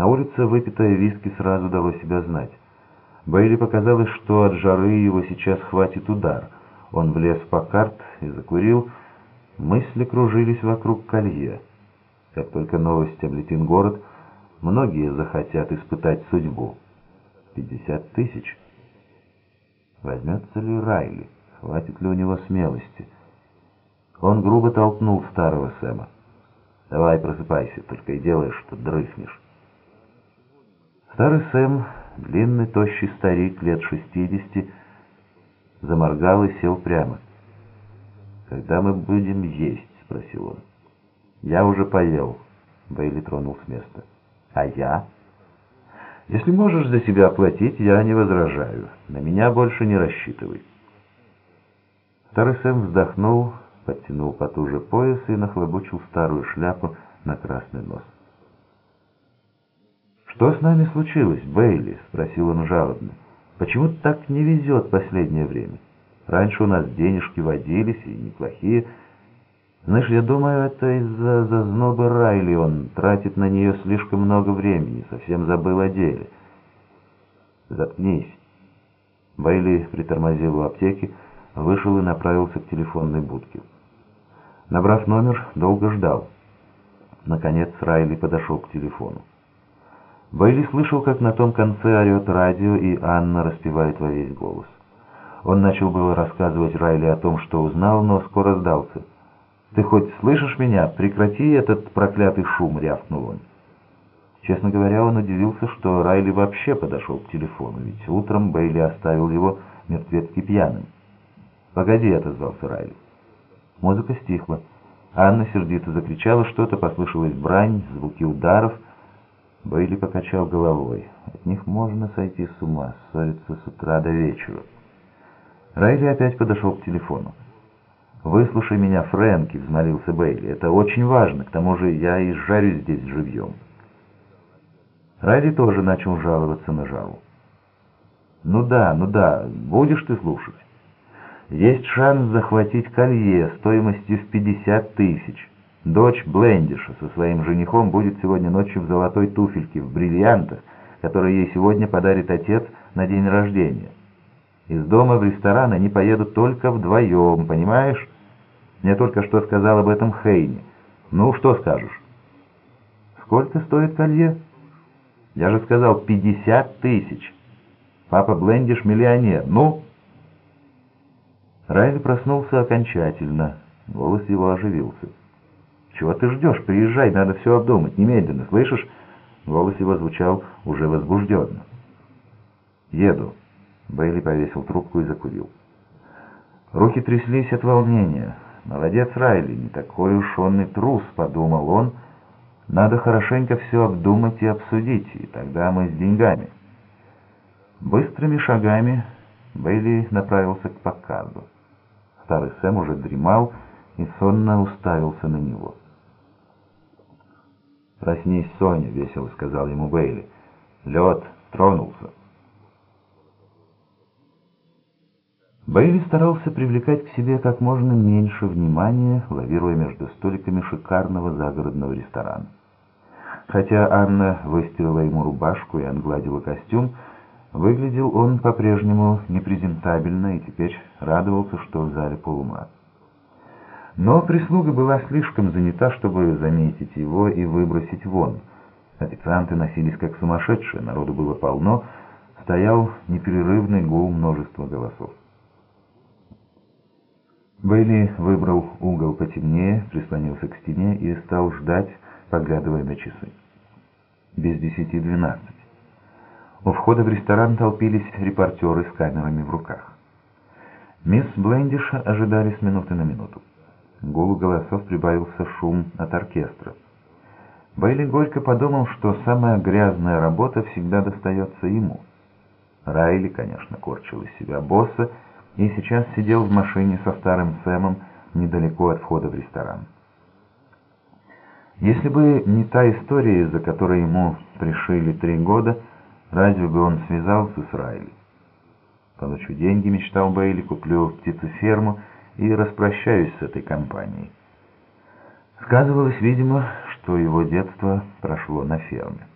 На улице выпитое виски сразу дало себя знать. Бейли показалось, что от жары его сейчас хватит удар. Он влез по карт и закурил. Мысли кружились вокруг колье. Как только новость облетит город, многие захотят испытать судьбу. Пятьдесят тысяч. Возьмется ли Райли? Хватит ли у него смелости? Он грубо толкнул старого Сэма. «Давай, просыпайся, только и делаешь, что дрыхнешь». Старый Сэм, длинный, тощий старик, лет шестидесяти, заморгал и сел прямо. «Когда мы будем есть?» — спросил он. «Я уже поел», — Бейли тронул с места. «А я?» «Если можешь за себя оплатить, я не возражаю. На меня больше не рассчитывай». Старый Сэм вздохнул, подтянул потуже пояс и нахлобучил старую шляпу на красный нос. «Что с нами случилось, Бейли?» — спросил он жалобно. «Почему так не везет в последнее время? Раньше у нас денежки водились, и неплохие. Знаешь, я думаю, это из-за зазнобы Райли. Он тратит на нее слишком много времени, совсем забыл о деле». «Заткнись». Бейли притормозил у аптеки, вышел и направился к телефонной будке. Набрав номер, долго ждал. Наконец Райли подошел к телефону. Бейли слышал, как на том конце орет радио, и Анна распевает во весь голос. Он начал было рассказывать Райли о том, что узнал, но скоро сдался. «Ты хоть слышишь меня? Прекрати этот проклятый шум!» — рявкнул он. Честно говоря, он удивился, что Райли вообще подошел к телефону, ведь утром Бейли оставил его мертвецки пьяным. «Погоди», — отозвался Райли. Музыка стихла. Анна сердито закричала что-то, послышалась брань, звуки ударов — Бейли покачал головой. От них можно сойти с ума, ссориться с утра до вечера. Райли опять подошел к телефону. «Выслушай меня, Фрэнки», — взмолился Бейли. «Это очень важно, к тому же я и жарю здесь живьем». Райли тоже начал жаловаться на жару. «Ну да, ну да, будешь ты слушать. Есть шанс захватить колье стоимостью в 50 тысяч. Дочь Блендиша со своим женихом будет сегодня ночью в золотой туфельке, в бриллиантах, которые ей сегодня подарит отец на день рождения. Из дома в ресторан они поедут только вдвоем, понимаешь? Мне только что сказал об этом Хейни. Ну, что скажешь? Сколько стоит колье? Я же сказал, 50 тысяч. Папа Блендиш миллионер. Ну? Райли проснулся окончательно. Голос его оживился. «Чего ты ждешь? Приезжай, надо все обдумать, немедленно, слышишь?» Голос его звучал уже возбужденно. «Еду». Бейли повесил трубку и закурил. Руки тряслись от волнения. «Молодец, Райли, не такой уж он и трус», — подумал он. «Надо хорошенько все обдумать и обсудить, и тогда мы с деньгами». Быстрыми шагами Бейли направился к Паккарду. Старый Сэм уже дремал и сонно уставился на него. «Проснись, Соня», — весело сказал ему Бейли. «Лед тронулся». Бейли старался привлекать к себе как можно меньше внимания, лавируя между столиками шикарного загородного ресторана. Хотя Анна выстирала ему рубашку и отгладила костюм, выглядел он по-прежнему непрезентабельно и теперь радовался, что в зале полумрак. Но прислуга была слишком занята, чтобы заметить его и выбросить вон. Официанты носились как сумасшедшие, народу было полно, стоял непрерывный гул множества голосов. Бейли выбрал угол потемнее, прислонился к стене и стал ждать, поглядывая на часы. Без десяти двенадцать. У входа в ресторан толпились репортеры с камерами в руках. Мисс Блендиша ожидали с минуты на минуту гулу голосов прибавился шум от оркестра. Бейли горько подумал, что самая грязная работа всегда достается ему. Райли, конечно, корчил из себя босса и сейчас сидел в машине со старым Сэмом недалеко от входа в ресторан. Если бы не та история, из-за которой ему пришили три года, разве бы он связался с Райли? Получу деньги, мечтал Бейли, куплю птицеферму, и распрощаюсь с этой компанией. Сказывалось, видимо, что его детство прошло на ферме.